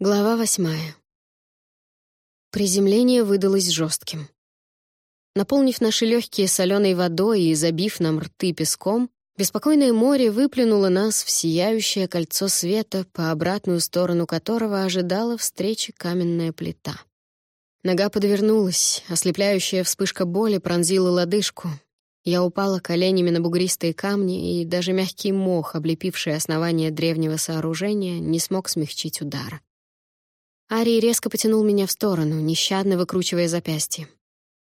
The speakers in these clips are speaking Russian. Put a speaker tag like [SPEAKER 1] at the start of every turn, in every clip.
[SPEAKER 1] Глава восьмая. Приземление выдалось жестким. Наполнив наши легкие соленой водой и забив нам рты песком, беспокойное море выплюнуло нас в сияющее кольцо света, по обратную сторону которого ожидала встречи каменная плита. Нога подвернулась, ослепляющая вспышка боли пронзила лодыжку. Я упала коленями на бугристые камни, и даже мягкий мох, облепивший основание древнего сооружения, не смог смягчить удара. Арий резко потянул меня в сторону, нещадно выкручивая запястье.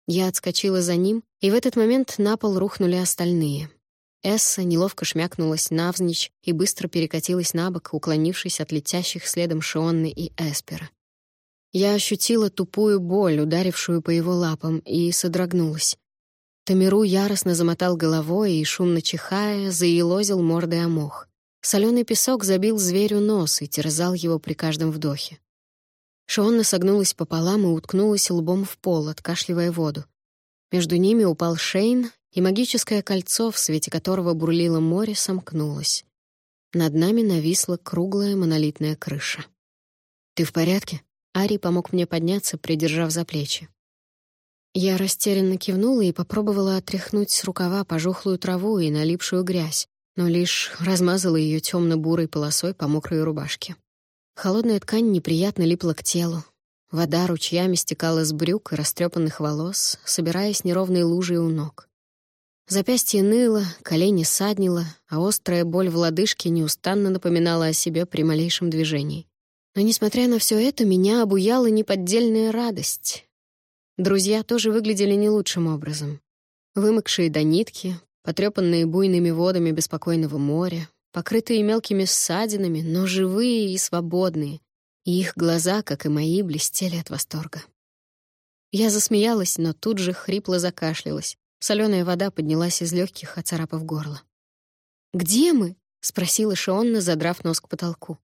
[SPEAKER 1] Я отскочила за ним, и в этот момент на пол рухнули остальные. Эсса неловко шмякнулась навзничь и быстро перекатилась на бок, уклонившись от летящих следом Шионны и Эспера. Я ощутила тупую боль, ударившую по его лапам, и содрогнулась. Тамиру яростно замотал головой и, шумно чихая, заелозил мордой о мох. Соленый песок забил зверю нос и терзал его при каждом вдохе. Шонна согнулась пополам и уткнулась лбом в пол, откашливая воду. Между ними упал Шейн, и магическое кольцо, в свете которого бурлило море, сомкнулось. Над нами нависла круглая монолитная крыша. «Ты в порядке?» Ари помог мне подняться, придержав за плечи. Я растерянно кивнула и попробовала отряхнуть с рукава пожухлую траву и налипшую грязь, но лишь размазала ее темно-бурой полосой по мокрой рубашке. Холодная ткань неприятно липла к телу. Вода ручьями стекала с брюк и растрепанных волос, собираясь неровной лужей у ног. Запястье ныло, колени саднило, а острая боль в лодыжке неустанно напоминала о себе при малейшем движении. Но, несмотря на все это, меня обуяла неподдельная радость. Друзья тоже выглядели не лучшим образом. Вымокшие до нитки, потрепанные буйными водами беспокойного моря, покрытые мелкими ссадинами, но живые и свободные, и их глаза, как и мои, блестели от восторга. Я засмеялась, но тут же хрипло закашлялась. Соленая вода поднялась из легких, оцарапав горло. «Где мы?» — спросила Шионна, задрав нос к потолку.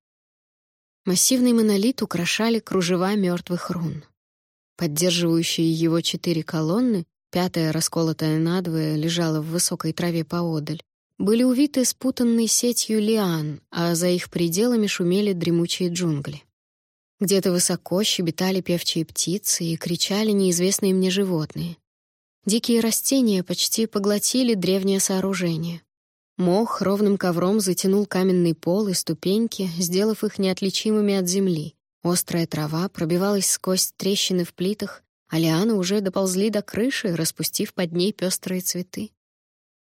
[SPEAKER 1] Массивный монолит украшали кружева мертвых рун. Поддерживающие его четыре колонны, пятая, расколотая надвое, лежала в высокой траве поодаль, были увиты спутанной сетью лиан, а за их пределами шумели дремучие джунгли. Где-то высоко щебетали певчие птицы и кричали неизвестные мне животные. Дикие растения почти поглотили древнее сооружение. Мох ровным ковром затянул каменный пол и ступеньки, сделав их неотличимыми от земли. Острая трава пробивалась сквозь трещины в плитах, а лианы уже доползли до крыши, распустив под ней пестрые цветы.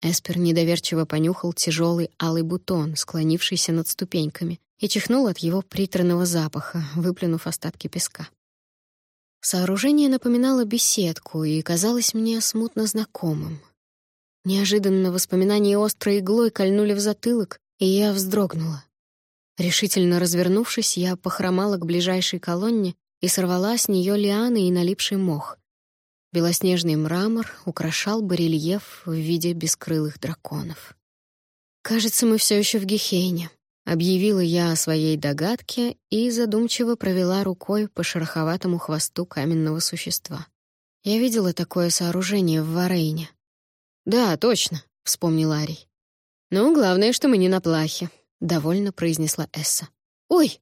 [SPEAKER 1] Эспер недоверчиво понюхал тяжелый алый бутон, склонившийся над ступеньками, и чихнул от его приторного запаха, выплюнув остатки песка. Сооружение напоминало беседку и казалось мне смутно знакомым. Неожиданно воспоминания острой иглой кольнули в затылок, и я вздрогнула. Решительно развернувшись, я похромала к ближайшей колонне и сорвала с нее лианы и налипший мох. Белоснежный мрамор украшал барельеф в виде бескрылых драконов. «Кажется, мы все еще в Гехейне», — объявила я о своей догадке и задумчиво провела рукой по шероховатому хвосту каменного существа. Я видела такое сооружение в Варейне. «Да, точно», — вспомнил Арий. «Ну, главное, что мы не на плахе», — довольно произнесла Эсса. «Ой!»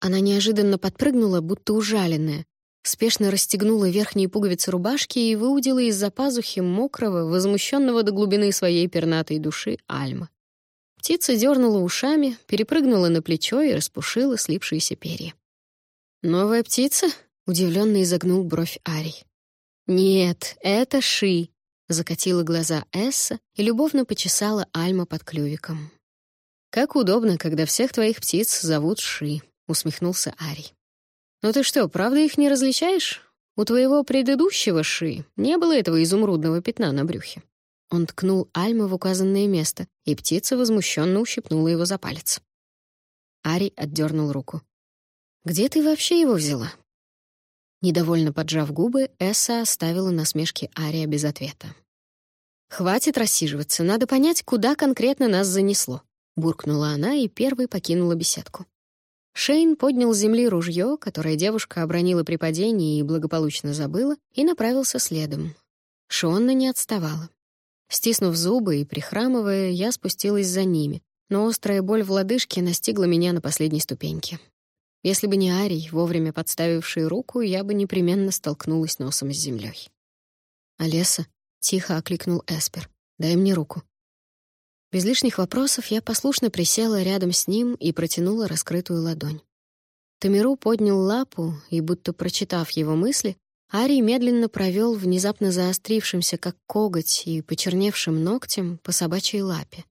[SPEAKER 1] Она неожиданно подпрыгнула, будто ужаленная, спешно расстегнула верхние пуговицы рубашки и выудила из-за пазухи мокрого, возмущенного до глубины своей пернатой души Альма. Птица дернула ушами, перепрыгнула на плечо и распушила слипшиеся перья. «Новая птица?» — удивленно изогнул бровь Арий. «Нет, это Ши», — закатила глаза Эсса и любовно почесала Альма под клювиком. «Как удобно, когда всех твоих птиц зовут Ши», — усмехнулся Арий. «Ну ты что, правда их не различаешь? У твоего предыдущего Ши не было этого изумрудного пятна на брюхе». Он ткнул Альма в указанное место, и птица возмущенно ущипнула его за палец. Ари отдернул руку. «Где ты вообще его взяла?» Недовольно поджав губы, Эсса оставила насмешки Ария без ответа. «Хватит рассиживаться, надо понять, куда конкретно нас занесло», — буркнула она и первой покинула беседку. Шейн поднял с земли ружье, которое девушка обронила при падении и благополучно забыла, и направился следом. Шонна не отставала. Стиснув зубы и прихрамывая, я спустилась за ними, но острая боль в лодыжке настигла меня на последней ступеньке. Если бы не Арий, вовремя подставивший руку, я бы непременно столкнулась носом с землей. «Олеса», — тихо окликнул Эспер, — «дай мне руку». Без лишних вопросов я послушно присела рядом с ним и протянула раскрытую ладонь. Тамиру поднял лапу, и, будто прочитав его мысли, Арий медленно провел внезапно заострившимся, как коготь, и почерневшим ногтем по собачьей лапе.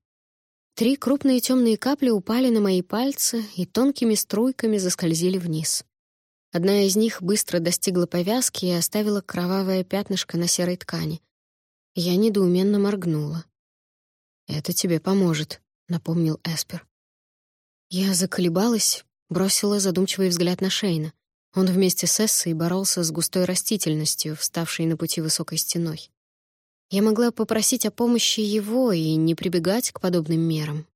[SPEAKER 1] Три крупные темные капли упали на мои пальцы и тонкими струйками заскользили вниз. Одна из них быстро достигла повязки и оставила кровавое пятнышко на серой ткани. Я недоуменно моргнула. «Это тебе поможет», — напомнил Эспер. Я заколебалась, бросила задумчивый взгляд на Шейна. Он вместе с Эссой боролся с густой растительностью, вставшей на пути высокой стеной. Я могла попросить о помощи его и не прибегать к подобным мерам.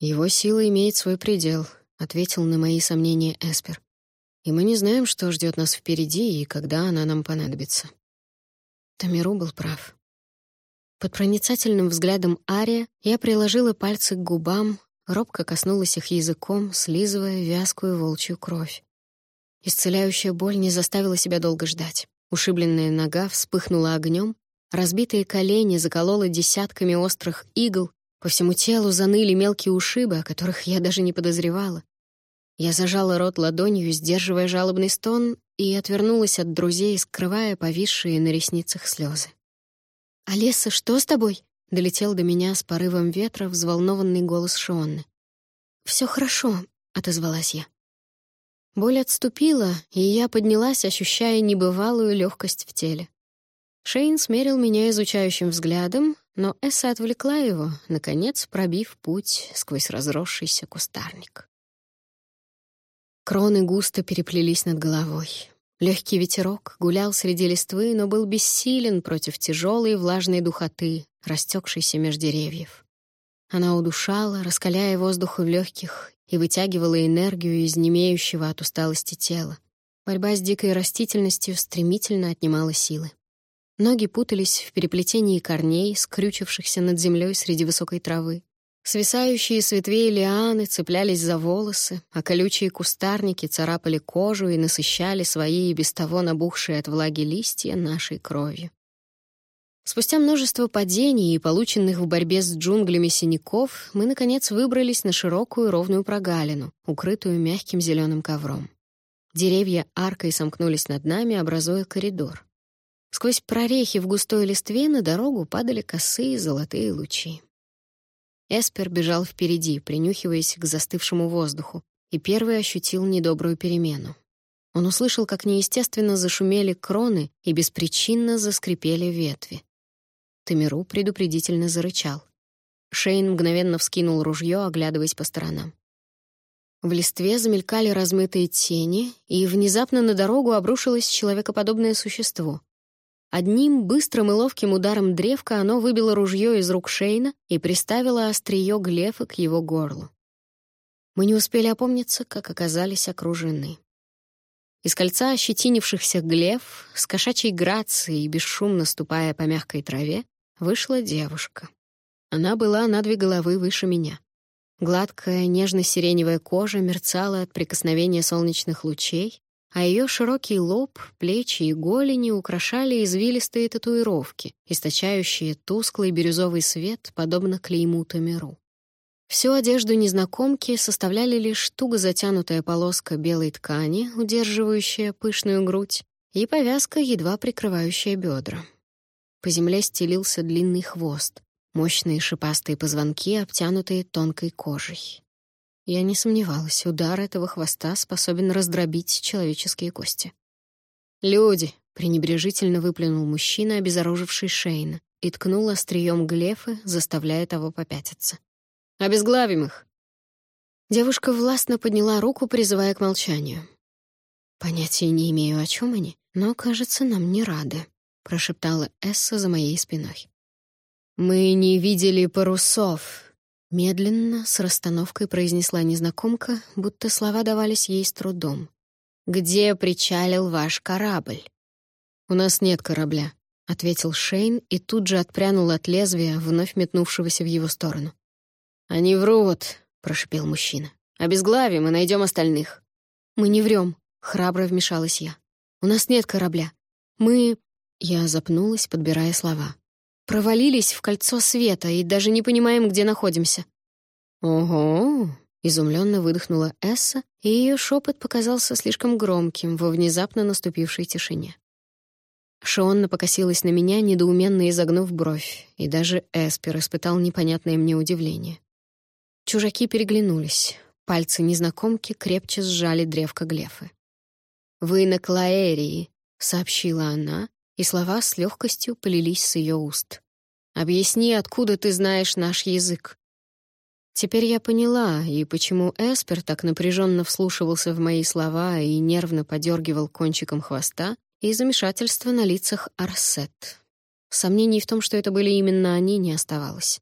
[SPEAKER 1] «Его сила имеет свой предел», — ответил на мои сомнения Эспер. «И мы не знаем, что ждет нас впереди и когда она нам понадобится». Тамиру был прав. Под проницательным взглядом Ария я приложила пальцы к губам, робко коснулась их языком, слизывая вязкую волчью кровь. Исцеляющая боль не заставила себя долго ждать. Ушибленная нога вспыхнула огнем, разбитые колени заколола десятками острых игл, по всему телу заныли мелкие ушибы, о которых я даже не подозревала. Я зажала рот ладонью, сдерживая жалобный стон, и отвернулась от друзей, скрывая повисшие на ресницах слезы. «Алеса, что с тобой?» — долетел до меня с порывом ветра взволнованный голос Шионны. «Все хорошо», — отозвалась я. Боль отступила, и я поднялась, ощущая небывалую легкость в теле. Шейн смерил меня изучающим взглядом, но Эсса отвлекла его, наконец пробив путь сквозь разросшийся кустарник. Кроны густо переплелись над головой. Легкий ветерок гулял среди листвы, но был бессилен против тяжелой влажной духоты, растекшейся меж деревьев. Она удушала, раскаляя воздух в легких и вытягивала энергию из немеющего от усталости тела. Борьба с дикой растительностью стремительно отнимала силы. Ноги путались в переплетении корней, скрючившихся над землей среди высокой травы. Свисающие с ветвей лианы цеплялись за волосы, а колючие кустарники царапали кожу и насыщали свои и без того набухшие от влаги листья нашей кровью. Спустя множество падений и полученных в борьбе с джунглями синяков, мы, наконец, выбрались на широкую ровную прогалину, укрытую мягким зеленым ковром. Деревья аркой сомкнулись над нами, образуя коридор. Сквозь прорехи в густой листве на дорогу падали косые золотые лучи. Эспер бежал впереди, принюхиваясь к застывшему воздуху, и первый ощутил недобрую перемену. Он услышал, как неестественно зашумели кроны и беспричинно заскрипели ветви. Тамиру предупредительно зарычал. Шейн мгновенно вскинул ружье, оглядываясь по сторонам. В листве замелькали размытые тени, и внезапно на дорогу обрушилось человекоподобное существо. Одним быстрым и ловким ударом древка оно выбило ружье из рук Шейна и приставило острие глефа к его горлу. Мы не успели опомниться, как оказались окружены. Из кольца ощетинившихся глеф, с кошачьей грацией, бесшумно ступая по мягкой траве, вышла девушка. Она была на две головы выше меня. Гладкая, нежно-сиреневая кожа мерцала от прикосновения солнечных лучей, а ее широкий лоб, плечи и голени украшали извилистые татуировки, источающие тусклый бирюзовый свет, подобно клейму Тамиру. Всю одежду незнакомки составляли лишь туго затянутая полоска белой ткани, удерживающая пышную грудь, и повязка, едва прикрывающая бедра. По земле стелился длинный хвост, мощные шипастые позвонки, обтянутые тонкой кожей. Я не сомневалась, удар этого хвоста способен раздробить человеческие кости. «Люди!» — пренебрежительно выплюнул мужчина, обезоруживший Шейна, и ткнул острием глефы, заставляя того попятиться. «Обезглавим их!» Девушка властно подняла руку, призывая к молчанию. Понятия не имею, о чем они, но, кажется, нам не рады прошептала Эсса за моей спиной. Мы не видели парусов, медленно с расстановкой произнесла незнакомка, будто слова давались ей с трудом. Где причалил ваш корабль? У нас нет корабля, ответил Шейн и тут же отпрянул от лезвия, вновь метнувшегося в его сторону. Они врут, прошипел мужчина. Обезглавим и найдем остальных. «Мы не врем», — храбро вмешалась я. «У нас нет корабля. Мы...» Я запнулась, подбирая слова. «Провалились в кольцо света и даже не понимаем, где находимся». «Ого!» — изумленно выдохнула Эсса, и ее шепот показался слишком громким во внезапно наступившей тишине. Шионна покосилась на меня, недоуменно изогнув бровь, и даже Эспер испытал непонятное мне удивление. Чужаки переглянулись. Пальцы незнакомки крепче сжали древко глефы. «Вы на Клаэрии», — сообщила она, и слова с легкостью полились с ее уст. «Объясни, откуда ты знаешь наш язык?» Теперь я поняла, и почему Эспер так напряженно вслушивался в мои слова и нервно подергивал кончиком хвоста, и замешательство на лицах Арсет. Сомнений в том, что это были именно они, не оставалось.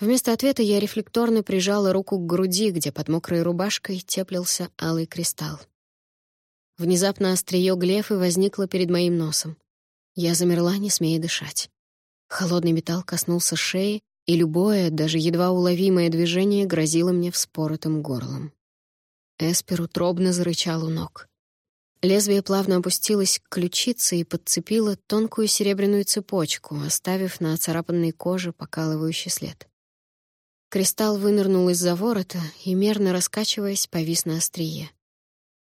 [SPEAKER 1] Вместо ответа я рефлекторно прижала руку к груди, где под мокрой рубашкой теплился алый кристалл. Внезапно острие глефы возникло перед моим носом. Я замерла, не смея дышать. Холодный металл коснулся шеи, и любое, даже едва уловимое движение грозило мне вспоротым горлом. Эспер утробно зарычал у ног. Лезвие плавно опустилось к ключице и подцепило тонкую серебряную цепочку, оставив на оцарапанной коже покалывающий след. Кристалл вынырнул из-за ворота и, мерно раскачиваясь, повис на острие.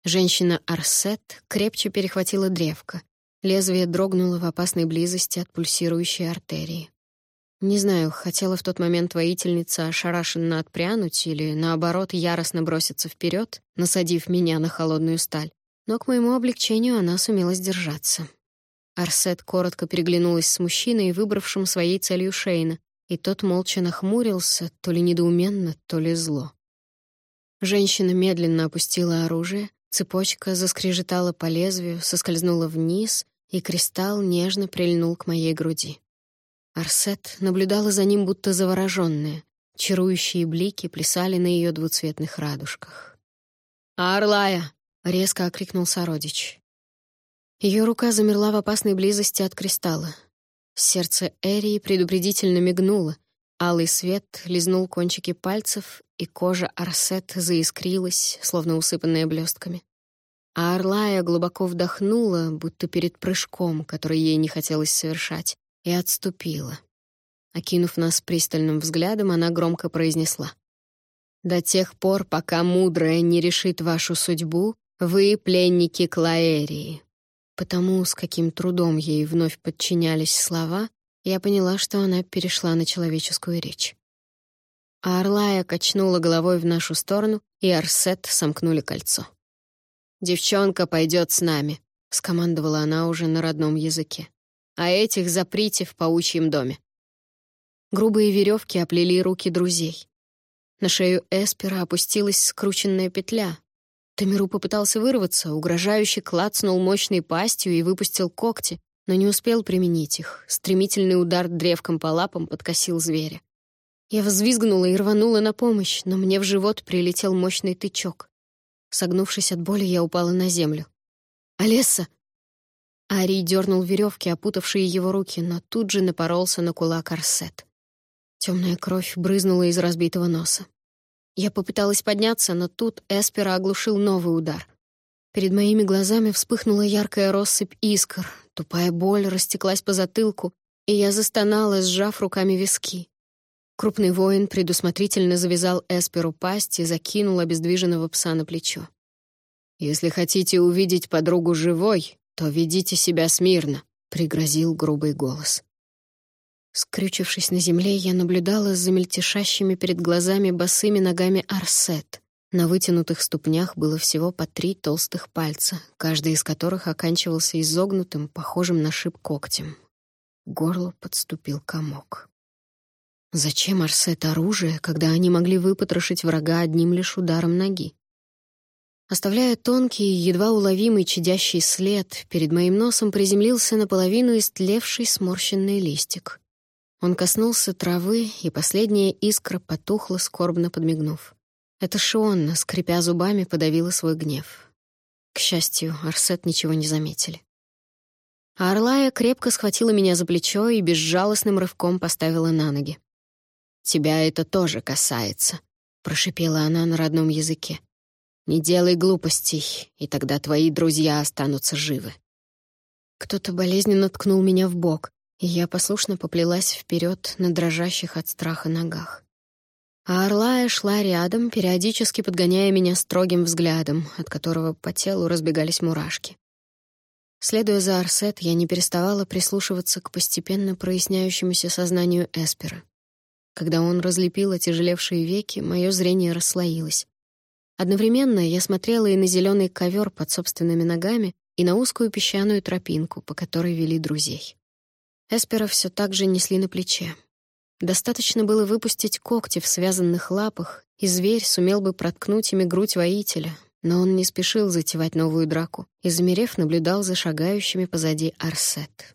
[SPEAKER 1] Женщина Арсет крепче перехватила древко. Лезвие дрогнуло в опасной близости от пульсирующей артерии. Не знаю, хотела в тот момент воительница ошарашенно отпрянуть или, наоборот, яростно броситься вперед, насадив меня на холодную сталь, но к моему облегчению она сумела сдержаться. Арсет коротко переглянулась с мужчиной, выбравшим своей целью Шейна, и тот молча нахмурился, то ли недоуменно, то ли зло. Женщина медленно опустила оружие, цепочка заскрежетала по лезвию, соскользнула вниз, и кристалл нежно прильнул к моей груди. Арсет наблюдала за ним будто заворожённая. Чарующие блики плясали на ее двуцветных радужках. «Арлая!» — резко окрикнул сородич. Ее рука замерла в опасной близости от кристалла. Сердце Эрии предупредительно мигнуло, алый свет лизнул кончики пальцев, и кожа Арсет заискрилась, словно усыпанная блестками. А Орлая глубоко вдохнула, будто перед прыжком, который ей не хотелось совершать, и отступила. Окинув нас пристальным взглядом, она громко произнесла. «До тех пор, пока мудрая не решит вашу судьбу, вы — пленники Клаэрии. Потому, с каким трудом ей вновь подчинялись слова, я поняла, что она перешла на человеческую речь. А Орлая качнула головой в нашу сторону, и Арсет сомкнули кольцо. «Девчонка пойдет с нами», — скомандовала она уже на родном языке. «А этих заприте в паучьем доме». Грубые веревки оплели руки друзей. На шею Эспера опустилась скрученная петля, Тамиру попытался вырваться, угрожающе клацнул мощной пастью и выпустил когти, но не успел применить их. Стремительный удар древком по лапам подкосил зверя. Я взвизгнула и рванула на помощь, но мне в живот прилетел мощный тычок. Согнувшись от боли, я упала на землю. «Алесса!» Арий дернул веревки, опутавшие его руки, но тут же напоролся на кулак Арсет. Темная кровь брызнула из разбитого носа. Я попыталась подняться, но тут Эспера оглушил новый удар. Перед моими глазами вспыхнула яркая россыпь искр, тупая боль растеклась по затылку, и я застонала, сжав руками виски. Крупный воин предусмотрительно завязал Эсперу пасть и закинул обездвиженного пса на плечо. «Если хотите увидеть подругу живой, то ведите себя смирно», — пригрозил грубый голос. Скрючившись на земле, я наблюдала за мельтешащими перед глазами босыми ногами Арсет. На вытянутых ступнях было всего по три толстых пальца, каждый из которых оканчивался изогнутым, похожим на шип когтем. Горло подступил комок. Зачем Арсет оружие, когда они могли выпотрошить врага одним лишь ударом ноги? Оставляя тонкий, едва уловимый чадящий след, перед моим носом приземлился наполовину истлевший сморщенный листик. Он коснулся травы, и последняя искра потухла, скорбно подмигнув. Это Шионна, скрипя зубами, подавила свой гнев. К счастью, Арсет ничего не заметили. А Орлая крепко схватила меня за плечо и безжалостным рывком поставила на ноги. «Тебя это тоже касается», — прошипела она на родном языке. Не делай глупостей, и тогда твои друзья останутся живы». Кто-то болезненно ткнул меня в бок, и я послушно поплелась вперед на дрожащих от страха ногах. А Орлая шла рядом, периодически подгоняя меня строгим взглядом, от которого по телу разбегались мурашки. Следуя за Арсет, я не переставала прислушиваться к постепенно проясняющемуся сознанию Эспера. Когда он разлепил отяжелевшие веки, мое зрение расслоилось. Одновременно я смотрела и на зеленый ковер под собственными ногами, и на узкую песчаную тропинку, по которой вели друзей. Эспера все так же несли на плече. Достаточно было выпустить когти в связанных лапах, и зверь сумел бы проткнуть ими грудь воителя, но он не спешил затевать новую драку и, замерев, наблюдал за шагающими позади Арсет.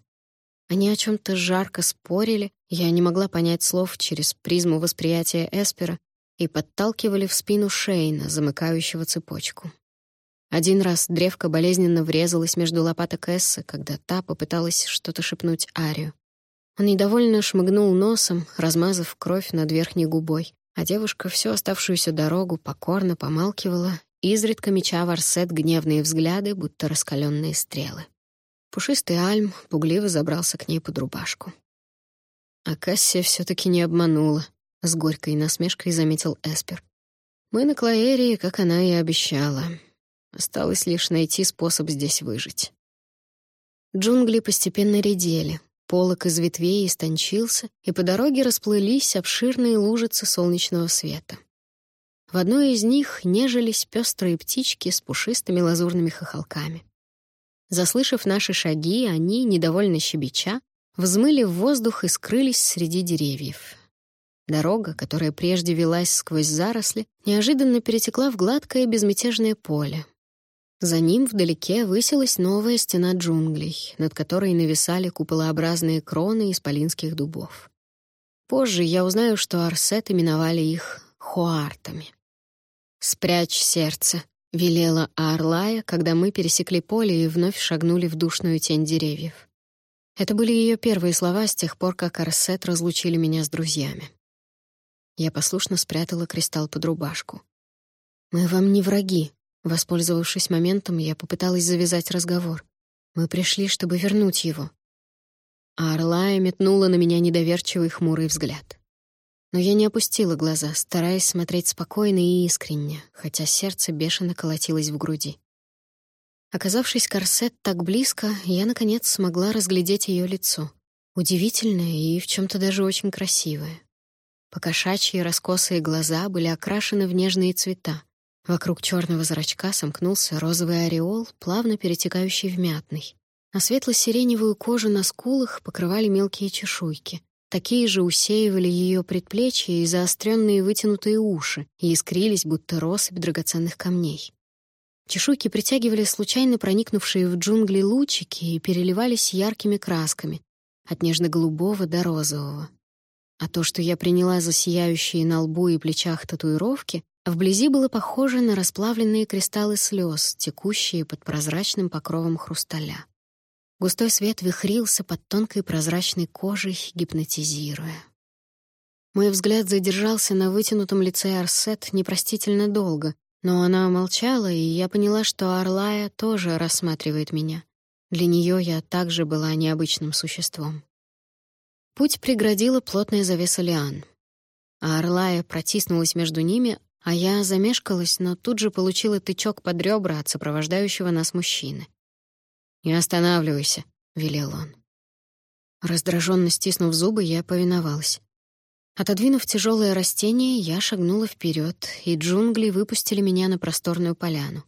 [SPEAKER 1] Они о чем то жарко спорили, я не могла понять слов через призму восприятия Эспера и подталкивали в спину Шейна, замыкающего цепочку. Один раз древко болезненно врезалась между лопаток Эссы, когда та попыталась что-то шепнуть Арию. Он недовольно шмыгнул носом, размазав кровь над верхней губой, а девушка всю оставшуюся дорогу покорно помалкивала, изредка меча в Арсет гневные взгляды, будто раскаленные стрелы. Пушистый Альм пугливо забрался к ней под рубашку. А Кассия все таки не обманула, — с горькой насмешкой заметил Эспер. «Мы на Клаэрии, как она и обещала. Осталось лишь найти способ здесь выжить. Джунгли постепенно редели, полок из ветвей истончился, и по дороге расплылись обширные лужицы солнечного света. В одной из них нежились пестрые птички с пушистыми лазурными хохолками. Заслышав наши шаги, они, недовольно щебеча, взмыли в воздух и скрылись среди деревьев. Дорога, которая прежде велась сквозь заросли, неожиданно перетекла в гладкое безмятежное поле, за ним вдалеке высилась новая стена джунглей, над которой нависали куполообразные кроны исполинских дубов. Позже я узнаю, что Арсет именовали их хуартами. «Спрячь сердце», — велела Арлая, когда мы пересекли поле и вновь шагнули в душную тень деревьев. Это были ее первые слова с тех пор, как Арсет разлучили меня с друзьями. Я послушно спрятала кристалл под рубашку. «Мы вам не враги», Воспользовавшись моментом, я попыталась завязать разговор. Мы пришли, чтобы вернуть его. А Орлая метнула на меня недоверчивый хмурый взгляд. Но я не опустила глаза, стараясь смотреть спокойно и искренне, хотя сердце бешено колотилось в груди. Оказавшись корсет так близко, я, наконец, смогла разглядеть ее лицо. Удивительное и в чем то даже очень красивое. Покошачьи раскосые глаза были окрашены в нежные цвета, Вокруг черного зрачка сомкнулся розовый ореол, плавно перетекающий в мятный. А светло-сиреневую кожу на скулах покрывали мелкие чешуйки. Такие же усеивали ее предплечья и заостренные вытянутые уши и искрились, будто россыпь драгоценных камней. Чешуйки притягивали случайно проникнувшие в джунгли лучики и переливались яркими красками, от нежно-голубого до розового. А то, что я приняла за сияющие на лбу и плечах татуировки, Вблизи было похоже на расплавленные кристаллы слез, текущие под прозрачным покровом хрусталя. Густой свет вихрился под тонкой прозрачной кожей, гипнотизируя. Мой взгляд задержался на вытянутом лице Арсет непростительно долго, но она молчала, и я поняла, что Орлая тоже рассматривает меня. Для нее я также была необычным существом. Путь преградила плотная завеса лиан. А Орлая протиснулась между ними, а я замешкалась, но тут же получила тычок под ребра от сопровождающего нас мужчины. «Не останавливайся», — велел он. Раздраженно стиснув зубы, я повиновалась. Отодвинув тяжелое растение, я шагнула вперед, и джунгли выпустили меня на просторную поляну.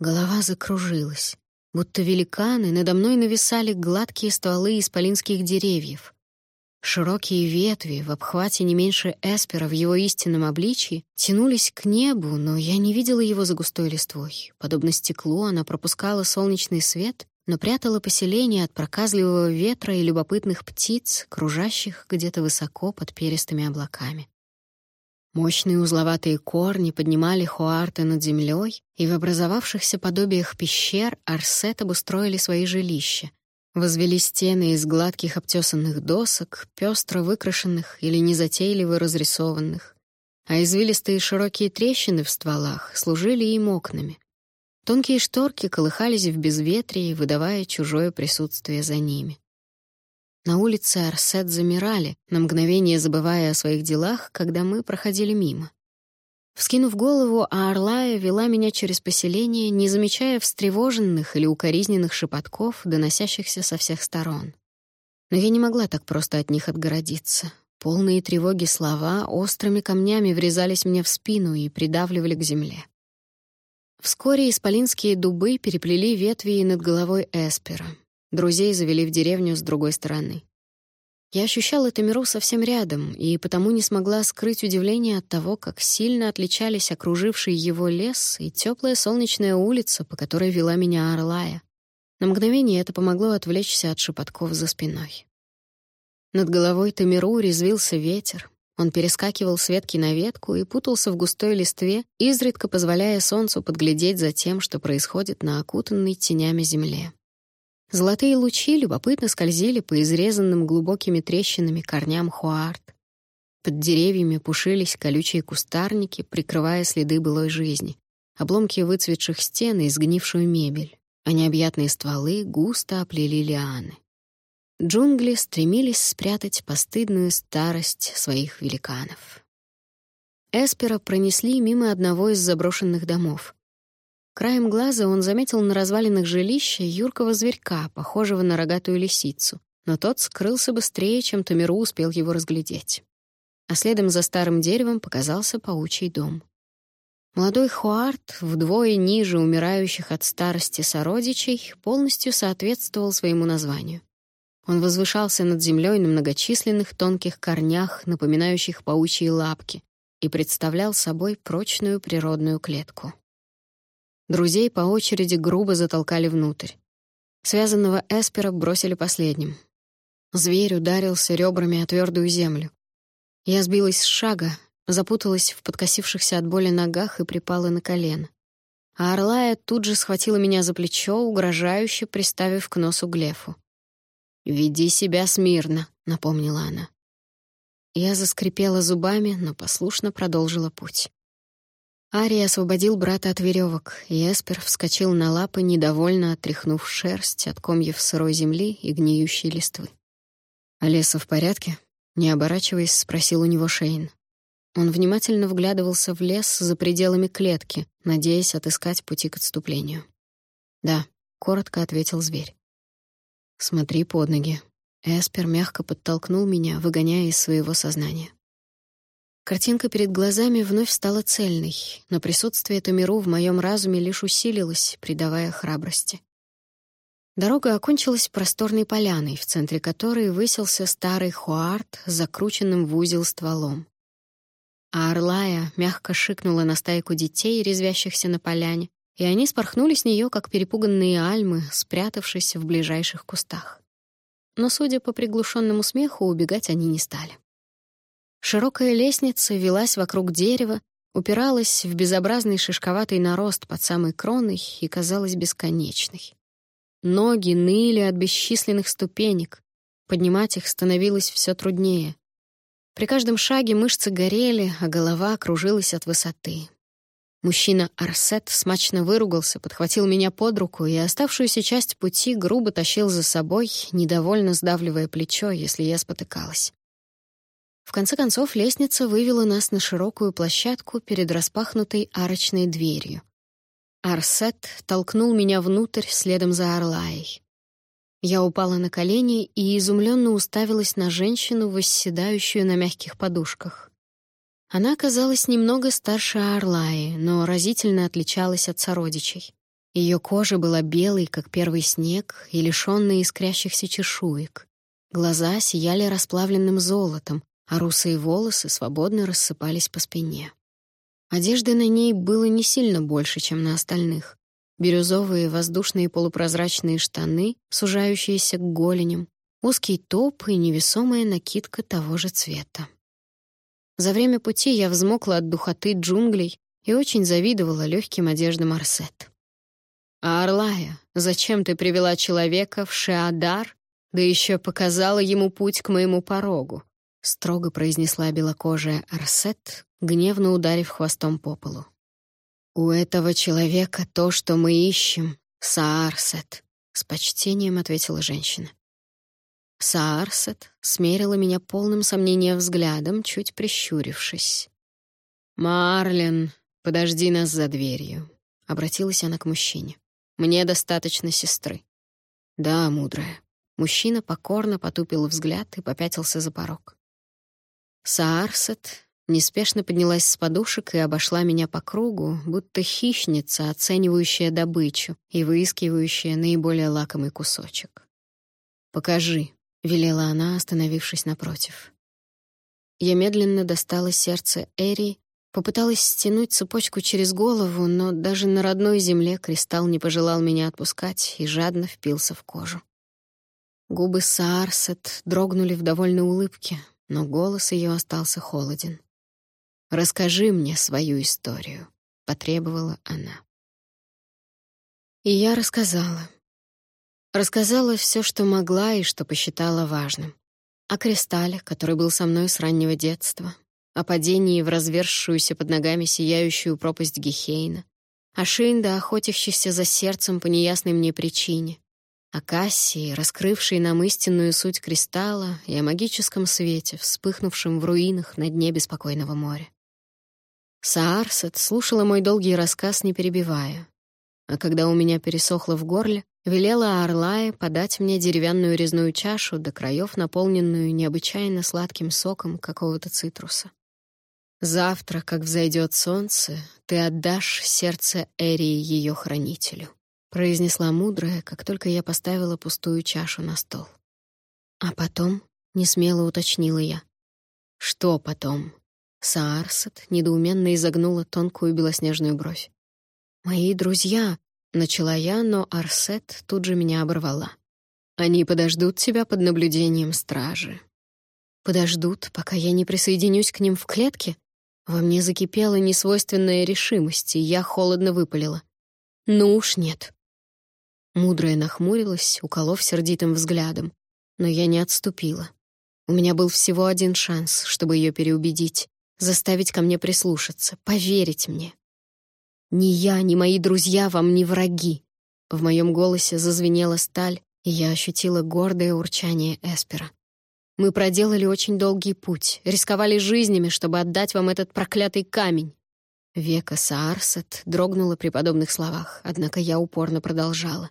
[SPEAKER 1] Голова закружилась, будто великаны надо мной нависали гладкие стволы исполинских деревьев. Широкие ветви в обхвате не меньше эспера в его истинном обличии тянулись к небу, но я не видела его за густой листвой. Подобно стеклу, она пропускала солнечный свет, но прятала поселение от проказливого ветра и любопытных птиц, кружащих где-то высоко под перистыми облаками. Мощные узловатые корни поднимали хуарты над землей, и в образовавшихся подобиях пещер Арсет обустроили свои жилища, Возвели стены из гладких обтесанных досок, пестро выкрашенных или незатейливо разрисованных. а извилистые широкие трещины в стволах служили им окнами. Тонкие шторки колыхались в безветрии, выдавая чужое присутствие за ними. На улице Арсет замирали, на мгновение забывая о своих делах, когда мы проходили мимо. Вскинув голову, Арлая вела меня через поселение, не замечая встревоженных или укоризненных шепотков, доносящихся со всех сторон. Но я не могла так просто от них отгородиться. Полные тревоги слова острыми камнями врезались мне в спину и придавливали к земле. Вскоре исполинские дубы переплели ветви над головой Эспера. Друзей завели в деревню с другой стороны. Я ощущала Тамиру совсем рядом, и потому не смогла скрыть удивление от того, как сильно отличались окруживший его лес и теплая солнечная улица, по которой вела меня Орлая. На мгновение это помогло отвлечься от шепотков за спиной. Над головой Тамиру резвился ветер, он перескакивал с ветки на ветку и путался в густой листве, изредка позволяя солнцу подглядеть за тем, что происходит на окутанной тенями земле. Золотые лучи любопытно скользили по изрезанным глубокими трещинами корням хуарт. Под деревьями пушились колючие кустарники, прикрывая следы былой жизни, обломки выцветших стен и сгнившую мебель, а необъятные стволы густо оплели лианы. Джунгли стремились спрятать постыдную старость своих великанов. Эспера пронесли мимо одного из заброшенных домов. Краем глаза он заметил на развалинах жилища юркого зверька, похожего на рогатую лисицу, но тот скрылся быстрее, чем Тамиру успел его разглядеть. А следом за старым деревом показался паучий дом. Молодой Хуарт, вдвое ниже умирающих от старости сородичей, полностью соответствовал своему названию — он возвышался над землей на многочисленных тонких корнях, напоминающих паучьи лапки, и представлял собой прочную природную клетку. Друзей по очереди грубо затолкали внутрь. Связанного Эспера бросили последним. Зверь ударился ребрами о твердую землю. Я сбилась с шага, запуталась в подкосившихся от боли ногах и припала на колено. А Орлая тут же схватила меня за плечо, угрожающе приставив к носу Глефу. «Веди себя смирно», — напомнила она. Я заскрипела зубами, но послушно продолжила путь. Ари освободил брата от веревок, и Эспер вскочил на лапы, недовольно отряхнув шерсть от комьев сырой земли и гниющей листвы. «Олеса в порядке?» — не оборачиваясь, спросил у него Шейн. Он внимательно вглядывался в лес за пределами клетки, надеясь отыскать пути к отступлению. «Да», — коротко ответил зверь. Смотри под ноги. Эспер мягко подтолкнул меня, выгоняя из своего сознания. Картинка перед глазами вновь стала цельной, но присутствие Тамиру в моем разуме лишь усилилось, придавая храбрости. Дорога окончилась просторной поляной, в центре которой высился старый хуарт с закрученным в узел стволом. А Орлая мягко шикнула на стайку детей, резвящихся на поляне, и они спорхнули с нее, как перепуганные альмы, спрятавшись в ближайших кустах. Но, судя по приглушенному смеху, убегать они не стали. Широкая лестница велась вокруг дерева, упиралась в безобразный шишковатый нарост под самой кроной и казалась бесконечной. Ноги ныли от бесчисленных ступенек, поднимать их становилось все труднее. При каждом шаге мышцы горели, а голова кружилась от высоты. Мужчина Арсет смачно выругался, подхватил меня под руку и оставшуюся часть пути грубо тащил за собой, недовольно сдавливая плечо, если я спотыкалась. В конце концов, лестница вывела нас на широкую площадку перед распахнутой арочной дверью. Арсет толкнул меня внутрь следом за Орлаей. Я упала на колени и изумленно уставилась на женщину, восседающую на мягких подушках. Она оказалась немного старше Орлаи, но разительно отличалась от сородичей. Ее кожа была белой, как первый снег, и лишённой искрящихся чешуек. Глаза сияли расплавленным золотом, а русые волосы свободно рассыпались по спине. Одежды на ней было не сильно больше, чем на остальных. Бирюзовые воздушные полупрозрачные штаны, сужающиеся к голеням, узкий топ и невесомая накидка того же цвета. За время пути я взмокла от духоты джунглей и очень завидовала легким одеждам Арсет. «А Орлая, зачем ты привела человека в Шеадар, да еще показала ему путь к моему порогу?» Строго произнесла белокожая Арсет, гневно ударив хвостом по полу. «У этого человека то, что мы ищем, Саарсет», — с почтением ответила женщина. Саарсет смерила меня полным сомнения взглядом, чуть прищурившись. «Марлен, подожди нас за дверью», — обратилась она к мужчине. «Мне достаточно сестры». «Да, мудрая». Мужчина покорно потупил взгляд и попятился за порог. Саарсет неспешно поднялась с подушек и обошла меня по кругу, будто хищница, оценивающая добычу и выискивающая наиболее лакомый кусочек. «Покажи», — велела она, остановившись напротив. Я медленно достала сердце Эри, попыталась стянуть цепочку через голову, но даже на родной земле кристалл не пожелал меня отпускать и жадно впился в кожу. Губы Саарсет дрогнули в довольной улыбке, но голос ее остался холоден. «Расскажи мне свою историю», — потребовала она. И я рассказала. Рассказала все, что могла и что посчитала важным. О кристалле, который был со мной с раннего детства, о падении в разверзшуюся под ногами сияющую пропасть Гехейна, о Шинда, охотящихся за сердцем по неясной мне причине, о Кассии, раскрывшей нам истинную суть кристалла, и о магическом свете, вспыхнувшем в руинах на дне беспокойного моря. Саарсет слушала мой долгий рассказ, не перебивая. А когда у меня пересохло в горле, велела Орлае подать мне деревянную резную чашу до краев, наполненную необычайно сладким соком какого-то цитруса. «Завтра, как взойдет солнце, ты отдашь сердце Эрии ее хранителю» произнесла мудрая, как только я поставила пустую чашу на стол. А потом, несмело уточнила я. Что потом? Саарсет недоуменно изогнула тонкую белоснежную бровь. «Мои друзья», — начала я, но Арсет тут же меня оборвала. «Они подождут тебя под наблюдением стражи». «Подождут, пока я не присоединюсь к ним в клетке?» Во мне закипела несвойственная решимость, и я холодно выпалила. «Ну уж нет. Мудрая нахмурилась, уколов сердитым взглядом, но я не отступила. У меня был всего один шанс, чтобы ее переубедить, заставить ко мне прислушаться, поверить мне. Ни я, ни мои друзья вам не враги. В моем голосе зазвенела сталь, и я ощутила гордое урчание Эспера. Мы проделали очень долгий путь, рисковали жизнями, чтобы отдать вам этот проклятый камень. Века Саарсет дрогнула при подобных словах, однако я упорно продолжала.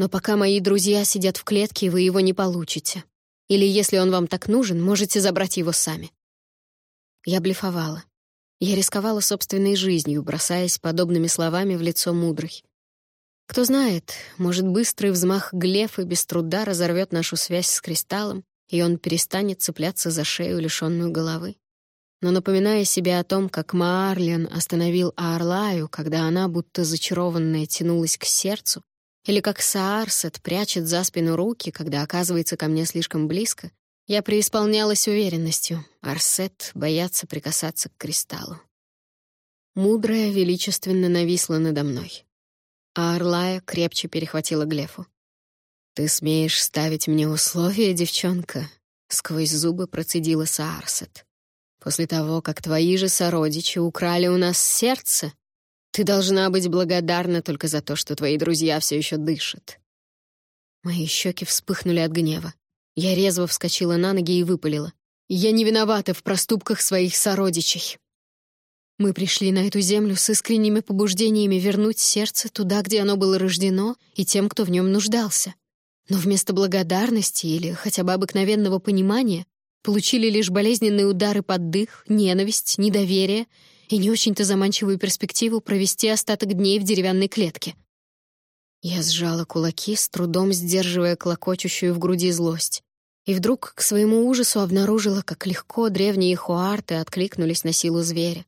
[SPEAKER 1] Но пока мои друзья сидят в клетке, вы его не получите. Или, если он вам так нужен, можете забрать его сами. Я блефовала. Я рисковала собственной жизнью, бросаясь подобными словами в лицо мудрой. Кто знает, может, быстрый взмах глефа без труда разорвет нашу связь с кристаллом, и он перестанет цепляться за шею, лишенную головы. Но напоминая себе о том, как Маарлен остановил Аарлаю, когда она, будто зачарованная, тянулась к сердцу, или как Саарсет прячет за спину руки, когда оказывается ко мне слишком близко, я преисполнялась уверенностью. Арсет боятся прикасаться к кристаллу. Мудрая величественно нависла надо мной. А Орлая крепче перехватила Глефу. «Ты смеешь ставить мне условия, девчонка?» — сквозь зубы процедила Саарсет. «После того, как твои же сородичи украли у нас сердце, ты должна быть благодарна только за то, что твои друзья все еще дышат». Мои щеки вспыхнули от гнева. Я резво вскочила на ноги и выпалила. «Я не виновата в проступках своих сородичей. Мы пришли на эту землю с искренними побуждениями вернуть сердце туда, где оно было рождено, и тем, кто в нем нуждался. Но вместо благодарности или хотя бы обыкновенного понимания получили лишь болезненные удары под дых, ненависть, недоверие и не очень-то заманчивую перспективу провести остаток дней в деревянной клетке. Я сжала кулаки, с трудом сдерживая клокочущую в груди злость. И вдруг к своему ужасу обнаружила, как легко древние хуарты откликнулись на силу зверя.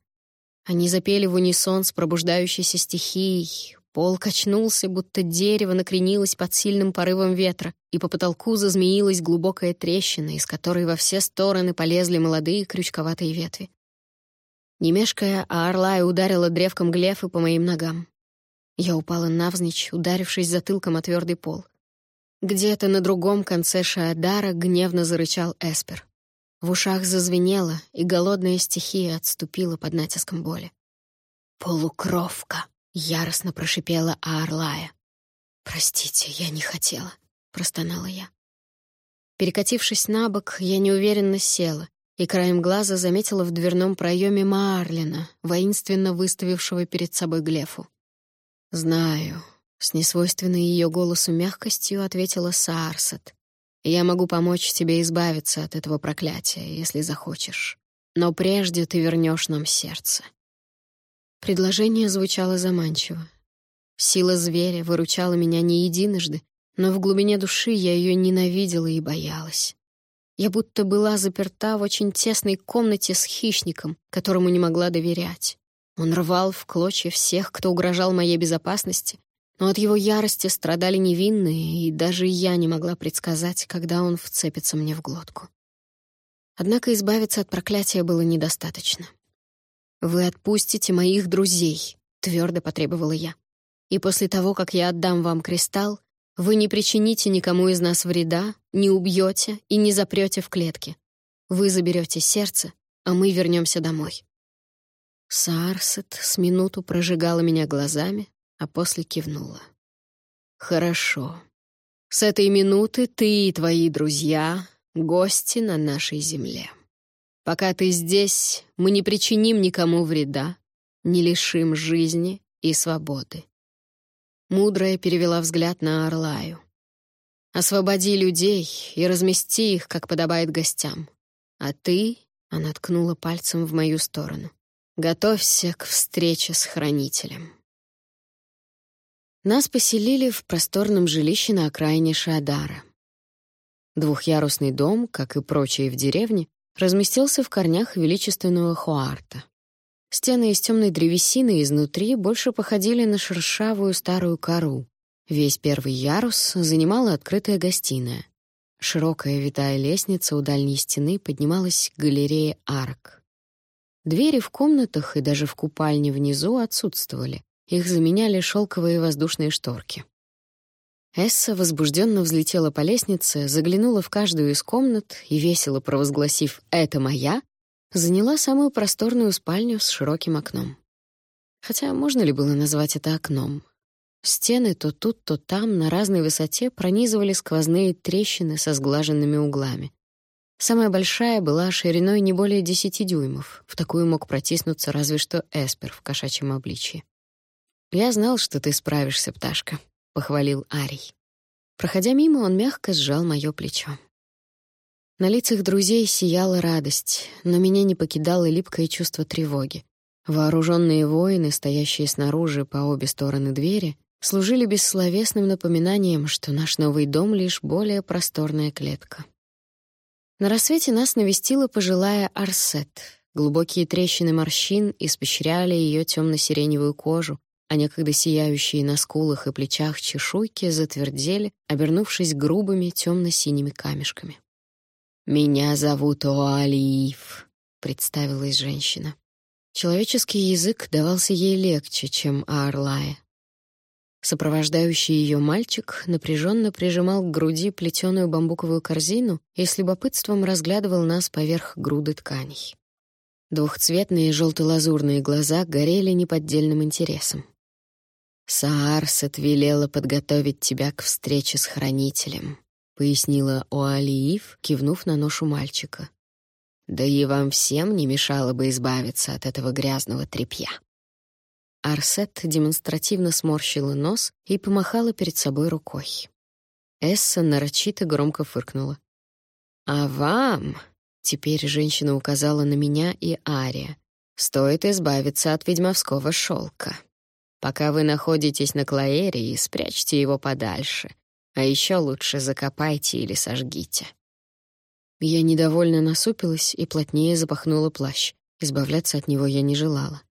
[SPEAKER 1] Они запели в унисон с пробуждающейся стихией. Пол качнулся, будто дерево накренилось под сильным порывом ветра, и по потолку зазмеилась глубокая трещина, из которой во все стороны полезли молодые крючковатые ветви. Не мешкая, а Орлая ударила древком глефы по моим ногам. Я упала навзничь, ударившись затылком о твердый пол. Где-то на другом конце Шаадара гневно зарычал Эспер. В ушах зазвенело, и голодная стихия отступила под натиском боли. «Полукровка!» — яростно прошипела Аарлая. «Простите, я не хотела», — простонала я. Перекатившись на бок, я неуверенно села и краем глаза заметила в дверном проеме Маарлина, воинственно выставившего перед собой Глефу. «Знаю», — с несвойственной ее голосу мягкостью ответила Саарсет. «Я могу помочь тебе избавиться от этого проклятия, если захочешь. Но прежде ты вернешь нам сердце». Предложение звучало заманчиво. Сила зверя выручала меня не единожды, но в глубине души я ее ненавидела и боялась. Я будто была заперта в очень тесной комнате с хищником, которому не могла доверять. Он рвал в клочья всех, кто угрожал моей безопасности, но от его ярости страдали невинные, и даже я не могла предсказать, когда он вцепится мне в глотку. Однако избавиться от проклятия было недостаточно. «Вы отпустите моих друзей», — твердо потребовала я. «И после того, как я отдам вам кристалл, вы не причините никому из нас вреда, не убьете и не запрете в клетке. Вы заберете сердце, а мы вернемся домой». Саарсет с минуту прожигала меня глазами, а после кивнула. «Хорошо. С этой минуты ты и твои друзья — гости на нашей земле. Пока ты здесь, мы не причиним никому вреда, не лишим жизни и свободы. Мудрая перевела взгляд на Орлаю. «Освободи людей и размести их, как подобает гостям. А ты...» — она ткнула пальцем в мою сторону. «Готовься к встрече с Хранителем». Нас поселили в просторном жилище на окраине Шадара. Двухъярусный дом, как и прочие в деревне, разместился в корнях величественного Хуарта. Стены из темной древесины изнутри больше походили на шершавую старую кору. Весь первый ярус занимала открытая гостиная. Широкая витая лестница у дальней стены поднималась к галерее арок. Двери в комнатах и даже в купальне внизу отсутствовали. Их заменяли шелковые воздушные шторки. Эсса возбужденно взлетела по лестнице, заглянула в каждую из комнат и, весело провозгласив «Это моя», заняла самую просторную спальню с широким окном. Хотя можно ли было назвать это окном? Стены то тут, то там на разной высоте пронизывали сквозные трещины со сглаженными углами. Самая большая была шириной не более десяти дюймов. В такую мог протиснуться разве что Эспер в кошачьем обличье. «Я знал, что ты справишься, пташка», — похвалил Арий. Проходя мимо, он мягко сжал моё плечо. На лицах друзей сияла радость, но меня не покидало липкое чувство тревоги. Вооруженные воины, стоящие снаружи по обе стороны двери, служили бессловесным напоминанием, что наш новый дом — лишь более просторная клетка. На рассвете нас навестила пожилая Арсет. Глубокие трещины морщин испещряли ее темно-сиреневую кожу, а некогда сияющие на скулах и плечах чешуйки затвердели, обернувшись грубыми темно-синими камешками. «Меня зовут Оалиев», — представилась женщина. Человеческий язык давался ей легче, чем Аарлая. Сопровождающий ее мальчик напряженно прижимал к груди плетеную бамбуковую корзину и с любопытством разглядывал нас поверх груды тканей. Двухцветные желто-лазурные глаза горели неподдельным интересом. «Саарсет велела подготовить тебя к встрече с Хранителем», — пояснила Оалиев, кивнув на ношу мальчика. «Да и вам всем не мешало бы избавиться от этого грязного тряпья». Арсет демонстративно сморщила нос и помахала перед собой рукой. Эсса нарочито громко фыркнула. «А вам...» — теперь женщина указала на меня и Ария. «Стоит избавиться от ведьмовского шелка. Пока вы находитесь на Клаэрии, спрячьте его подальше, а еще лучше закопайте или сожгите». Я недовольно насупилась и плотнее запахнула плащ. Избавляться от него я не желала.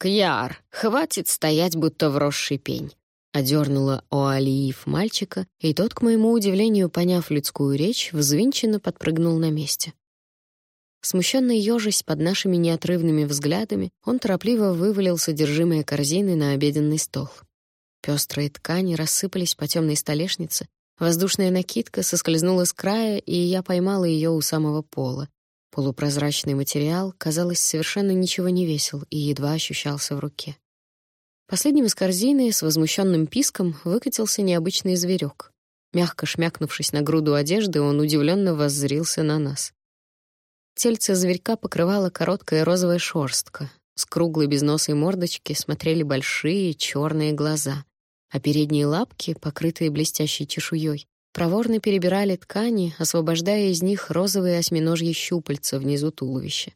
[SPEAKER 1] «Кьяр, хватит стоять, будто вросший пень», — одернула Оалиев мальчика, и тот, к моему удивлению, поняв людскую речь, взвинченно подпрыгнул на месте. Смущенно ежась под нашими неотрывными взглядами, он торопливо вывалил содержимое корзины на обеденный стол. Пестрые ткани рассыпались по темной столешнице, воздушная накидка соскользнула с края, и я поймала ее у самого пола, Полупрозрачный материал, казалось, совершенно ничего не весил и едва ощущался в руке. Последним из корзины с возмущенным писком выкатился необычный зверек. Мягко шмякнувшись на груду одежды, он удивленно воззрился на нас. Тельце зверька покрывала короткая розовая шорстка. С круглой безносой мордочки смотрели большие черные глаза, а передние лапки, покрытые блестящей чешуей, проворно перебирали ткани, освобождая из них розовые осьминожьи щупальца внизу туловища.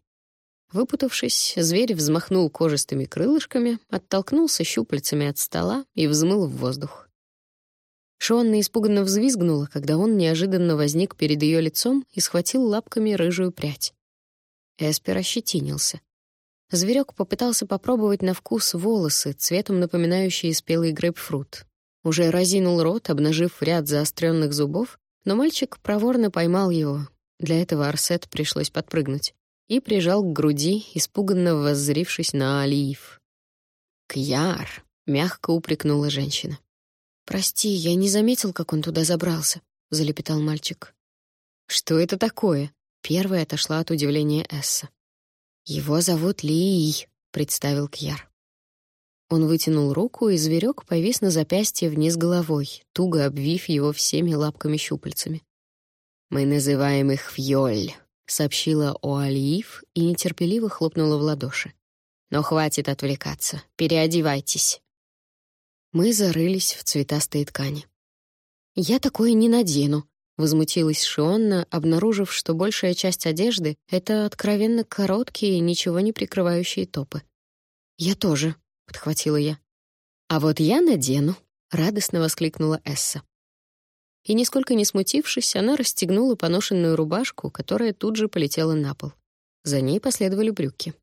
[SPEAKER 1] Выпутавшись, зверь взмахнул кожистыми крылышками, оттолкнулся щупальцами от стола и взмыл в воздух. Шонна испуганно взвизгнула, когда он неожиданно возник перед ее лицом и схватил лапками рыжую прядь. Эспер ощетинился. Зверек попытался попробовать на вкус волосы, цветом напоминающие спелый грейпфрут. Уже разинул рот, обнажив ряд заостренных зубов, но мальчик проворно поймал его. Для этого Арсет пришлось подпрыгнуть и прижал к груди, испуганно воззрившись на Алиев. «Кьяр!» — мягко упрекнула женщина. «Прости, я не заметил, как он туда забрался», — залепетал мальчик. «Что это такое?» — первая отошла от удивления Эсса. «Его зовут Лиий», — представил Кьяр. Он вытянул руку, и зверек повис на запястье вниз головой, туго обвив его всеми лапками-щупальцами. «Мы называем их Фьоль», — сообщила Оалиев и нетерпеливо хлопнула в ладоши. «Но хватит отвлекаться. Переодевайтесь». Мы зарылись в цветастые ткани. «Я такое не надену», — возмутилась Шионна, обнаружив, что большая часть одежды — это откровенно короткие, ничего не прикрывающие топы. «Я тоже», — подхватила я. «А вот я надену», — радостно воскликнула Эсса. И, нисколько не смутившись, она расстегнула поношенную рубашку, которая тут же полетела на пол. За ней последовали брюки.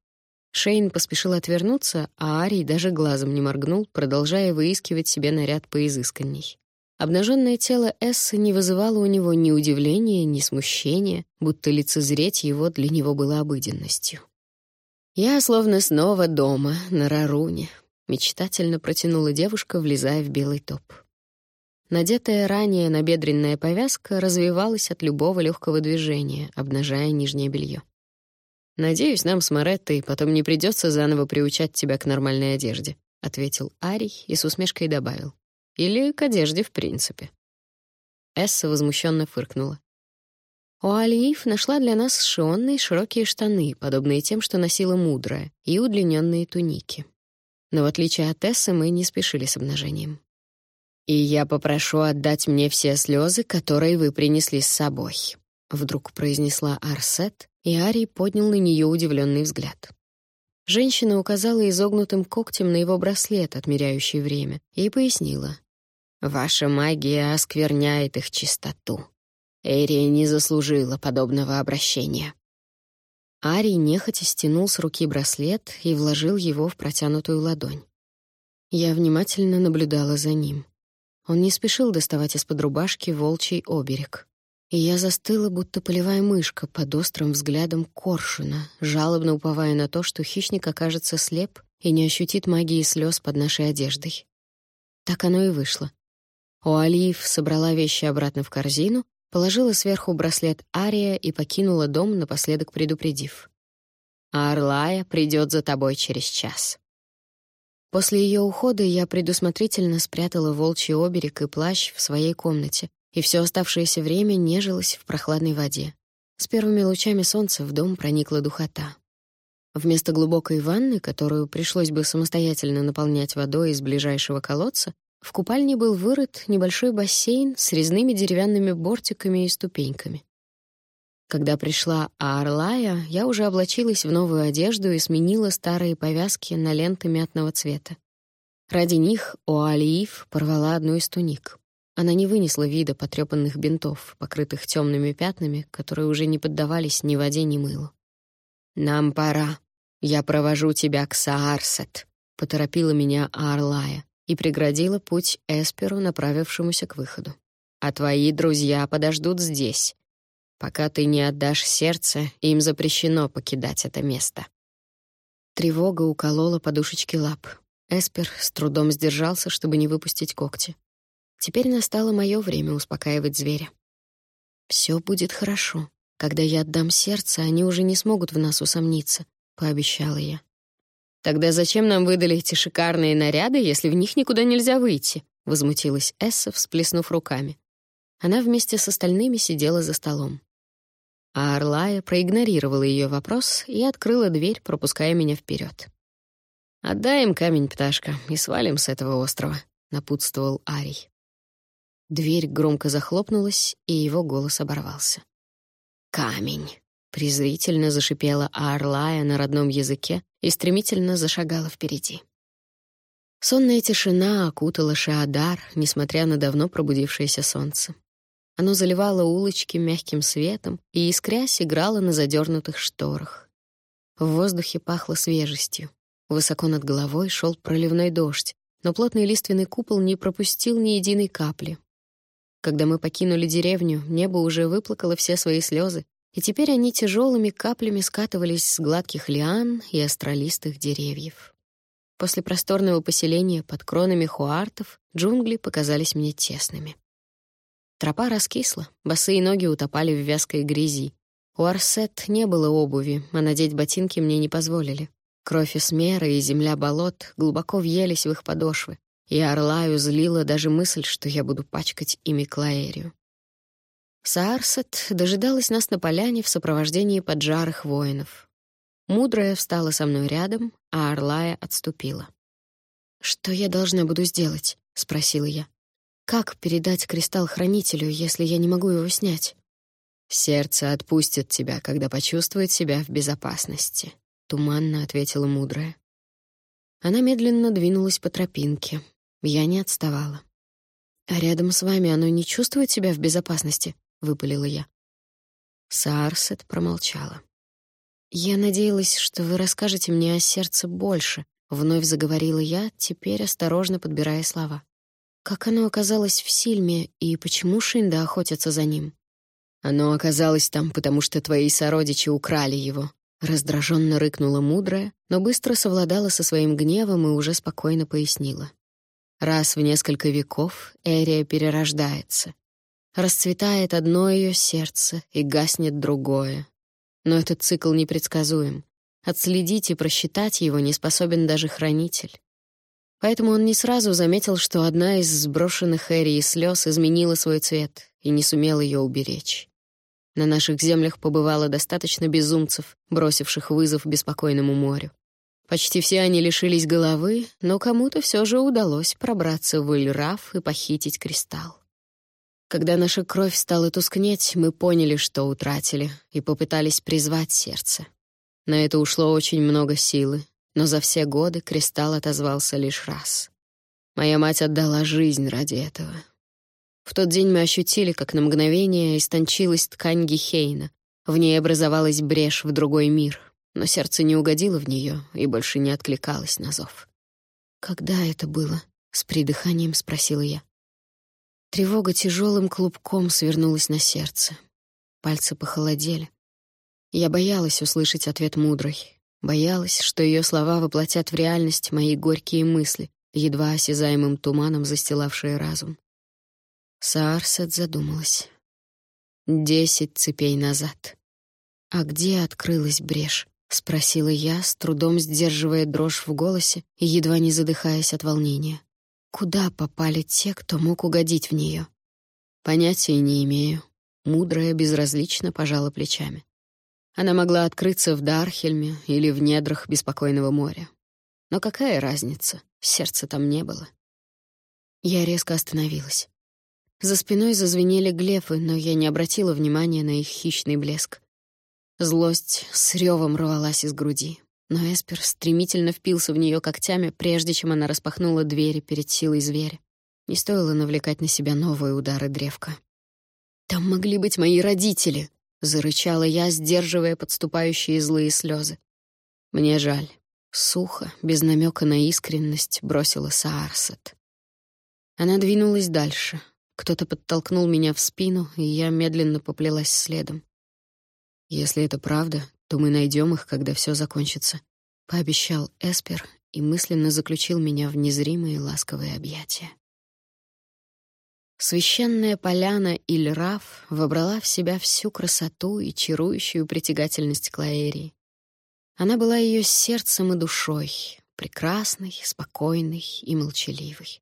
[SPEAKER 1] Шейн поспешил отвернуться, а Арий даже глазом не моргнул, продолжая выискивать себе наряд поизысканней. Обнаженное тело Эссы не вызывало у него ни удивления, ни смущения, будто лицезреть его для него было обыденностью. «Я словно снова дома, на Раруне», — мечтательно протянула девушка, влезая в белый топ. Надетая ранее набедренная повязка развивалась от любого легкого движения, обнажая нижнее белье. «Надеюсь, нам с Мореттой потом не придется заново приучать тебя к нормальной одежде», — ответил Арий и с усмешкой добавил. «Или к одежде в принципе». Эсса возмущенно фыркнула. У Алиев нашла для нас с Шионной широкие штаны, подобные тем, что носила мудрая, и удлиненные туники. Но в отличие от Эссы мы не спешили с обнажением. «И я попрошу отдать мне все слезы, которые вы принесли с собой», — вдруг произнесла Арсет, и Арий поднял на нее удивленный взгляд. Женщина указала изогнутым когтем на его браслет, отмеряющий время, и пояснила. «Ваша магия оскверняет их чистоту. Эрия не заслужила подобного обращения. Арий нехотя стянул с руки браслет и вложил его в протянутую ладонь. Я внимательно наблюдала за ним. Он не спешил доставать из-под рубашки волчий оберег. И я застыла, будто полевая мышка, под острым взглядом коршуна, жалобно уповая на то, что хищник окажется слеп и не ощутит магии слез под нашей одеждой. Так оно и вышло. У Алиев собрала вещи обратно в корзину, Положила сверху браслет Ария и покинула дом, напоследок предупредив. «А Орлая придет за тобой через час». После ее ухода я предусмотрительно спрятала волчий оберег и плащ в своей комнате, и все оставшееся время нежилась в прохладной воде. С первыми лучами солнца в дом проникла духота. Вместо глубокой ванны, которую пришлось бы самостоятельно наполнять водой из ближайшего колодца, в купальне был вырыт небольшой бассейн с резными деревянными бортиками и ступеньками. Когда пришла Аарлая, я уже облачилась в новую одежду и сменила старые повязки на ленты мятного цвета. Ради них Оалиев порвала одну из туник. Она не вынесла вида потрёпанных бинтов, покрытых темными пятнами, которые уже не поддавались ни воде, ни мылу. «Нам пора. Я провожу тебя к Саарсет», — поторопила меня Аарлая и преградила путь Эсперу, направившемуся к выходу. «А твои друзья подождут здесь. Пока ты не отдашь сердце, им запрещено покидать это место». Тревога уколола подушечки лап. Эспер с трудом сдержался, чтобы не выпустить когти. Теперь настало мое время успокаивать зверя. Все будет хорошо», — Когда я отдам сердце, они уже не смогут в нас усомниться, пообещала я. Тогда зачем нам выдали эти шикарные наряды, если в них никуда нельзя выйти? возмутилась Эсса, всплеснув руками. Она вместе с остальными сидела за столом. А Орлая проигнорировала ее вопрос и открыла дверь, пропуская меня вперед. «Отдай им камень, пташка, и свалим с этого острова», — напутствовал Арий. Дверь громко захлопнулась, и его голос оборвался. «Камень!» — презрительно зашипела Арлая на родном языке и стремительно зашагала впереди. Сонная тишина окутала Шаадар, несмотря на давно пробудившееся солнце. Оно заливало улочки мягким светом и, искрясь, играло на задернутых шторах. В воздухе пахло свежестью. Высоко над головой шел проливной дождь, но плотный лиственный купол не пропустил ни единой капли. Когда мы покинули деревню, небо уже выплакало все свои слезы, и теперь они тяжелыми каплями скатывались с гладких лиан и астролистых деревьев. После просторного поселения под кронами хуартов джунгли показались мне тесными. Тропа раскисла, босые ноги утопали в вязкой грязи. У Арсет не было обуви, а надеть ботинки мне не позволили. Кровь эсмера и земля болот глубоко въелись в их подошвы, и Орлаю злила даже мысль, что я буду пачкать ими Клаэрию. Саарсет дожидалась нас на поляне в сопровождении поджарых воинов. Мудрая встала со мной рядом, а Орлая отступила. «Что я должна буду сделать?» — спросила я. Как передать кристалл хранителю, если я не могу его снять? Сердце отпустит тебя, когда почувствует себя в безопасности, туманно ответила мудрая. Она медленно двинулась по тропинке. Я не отставала. А рядом с вами оно не чувствует себя в безопасности, выпалила я. Саарсет промолчала. Я надеялась, что вы расскажете мне о сердце больше, вновь заговорила я, теперь осторожно подбирая слова. Как оно оказалось в Сильме и почему Шинда охотится за ним? Оно оказалось там, потому что твои сородичи украли его. Раздраженно рыкнула мудрая, но быстро совладала со своим гневом и уже спокойно пояснила. Раз в несколько веков Эрия перерождается. Расцветает одно ее сердце и гаснет другое. Но этот цикл непредсказуем. Отследить и просчитать его не способен даже хранитель. Поэтому он не сразу заметил, что одна из сброшенных Эри слез изменила свой цвет и не сумел ее уберечь. На наших землях побывало достаточно безумцев, бросивших вызов беспокойному морю. Почти все они лишились головы, но кому-то все же удалось пробраться в Ильраф и похитить кристалл. Когда наша кровь стала тускнеть, мы поняли, что утратили, и попытались призвать сердце. На это ушло очень много силы, но за все годы кристалл отозвался лишь раз. Моя мать отдала жизнь ради этого. В тот день мы ощутили, как на мгновение истончилась ткань Гехейна. В ней образовалась брешь в другой мир, но сердце не угодило в нее и больше не откликалось на зов. «Когда это было?» — с придыханием спросила я. Тревога тяжелым клубком свернулась на сердце. Пальцы похолодели. Я боялась услышать ответ мудрой, Боялась, что ее слова воплотят в реальность мои горькие мысли, едва осязаемым туманом застилавшие разум. Саарсет задумалась. Десять цепей назад. А где открылась брешь? Спросила я, с трудом сдерживая дрожь в голосе и едва не задыхаясь от волнения. Куда попали те, кто мог угодить в нее? Понятия не имею. Мудрая безразлично пожала плечами. Она могла открыться в Дархельме или в недрах беспокойного моря. Но какая разница? Сердца там не было. Я резко остановилась. За спиной зазвенели глефы, но я не обратила внимания на их хищный блеск. Злость с ревом рвалась из груди, но Эспер стремительно впился в нее когтями, прежде чем она распахнула двери перед силой зверя. Не стоило навлекать на себя новые удары древка. «Там могли быть мои родители!» зарычала я, сдерживая подступающие злые слезы. Мне жаль. Сухо, без намека на искренность, бросила Саарсет. Она двинулась дальше. Кто-то подтолкнул меня в спину, и я медленно поплелась следом. Если это правда, то мы найдем их, когда все закончится, пообещал Эспер и мысленно заключил меня в незримые ласковые объятия. Священная поляна Ильраф вобрала в себя всю красоту и чарующую притягательность Клаэрии. Она была ее сердцем и душой, прекрасной, спокойной и молчаливой.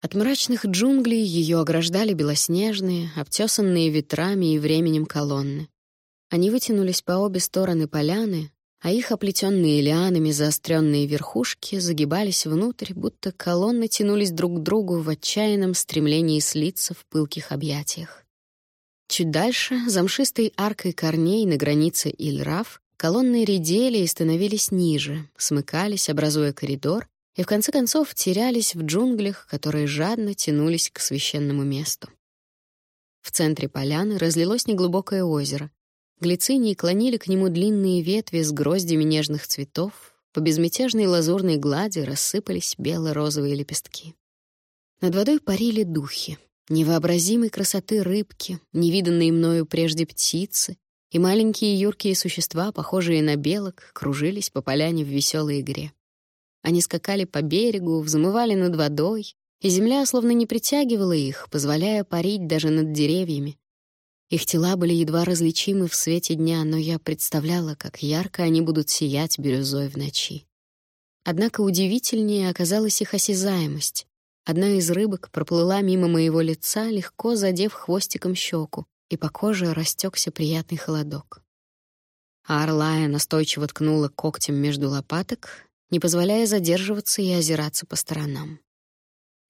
[SPEAKER 1] От мрачных джунглей ее ограждали белоснежные, обтесанные ветрами и временем колонны. Они вытянулись по обе стороны поляны, а их оплетенные лианами заостренные верхушки загибались внутрь, будто колонны тянулись друг к другу в отчаянном стремлении слиться в пылких объятиях. Чуть дальше, замшистой аркой корней на границе Ильраф, колонны редели и становились ниже, смыкались, образуя коридор, и в конце концов терялись в джунглях, которые жадно тянулись к священному месту. В центре поляны разлилось неглубокое озеро, Глицинии клонили к нему длинные ветви с гроздями нежных цветов, по безмятежной лазурной глади рассыпались бело-розовые лепестки. Над водой парили духи, невообразимой красоты рыбки, невиданные мною прежде птицы, и маленькие юркие существа, похожие на белок, кружились по поляне в веселой игре. Они скакали по берегу, взмывали над водой, и земля словно не притягивала их, позволяя парить даже над деревьями, их тела были едва различимы в свете дня, но я представляла, как ярко они будут сиять бирюзой в ночи. Однако удивительнее оказалась их осязаемость. Одна из рыбок проплыла мимо моего лица, легко задев хвостиком щеку, и по коже растекся приятный холодок. А орлая настойчиво ткнула когтем между лопаток, не позволяя задерживаться и озираться по сторонам.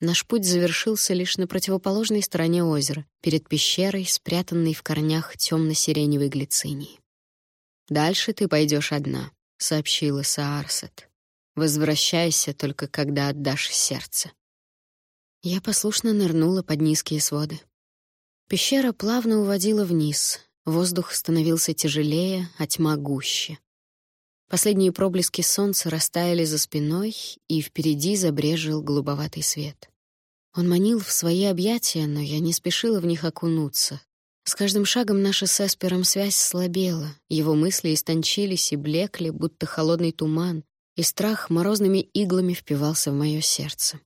[SPEAKER 1] Наш путь завершился лишь на противоположной стороне озера, перед пещерой, спрятанной в корнях темно-сиреневой глицинии. «Дальше ты пойдешь одна», — сообщила Саарсет. «Возвращайся только когда отдашь сердце». Я послушно нырнула под низкие своды. Пещера плавно уводила вниз, воздух становился тяжелее, а тьма гуще. Последние проблески солнца растаяли за спиной, и впереди забрежил голубоватый свет. Он манил в свои объятия, но я не спешила в них окунуться. С каждым шагом наша с Эспером связь слабела, его мысли истончились и блекли, будто холодный туман, и страх морозными иглами впивался в мое сердце.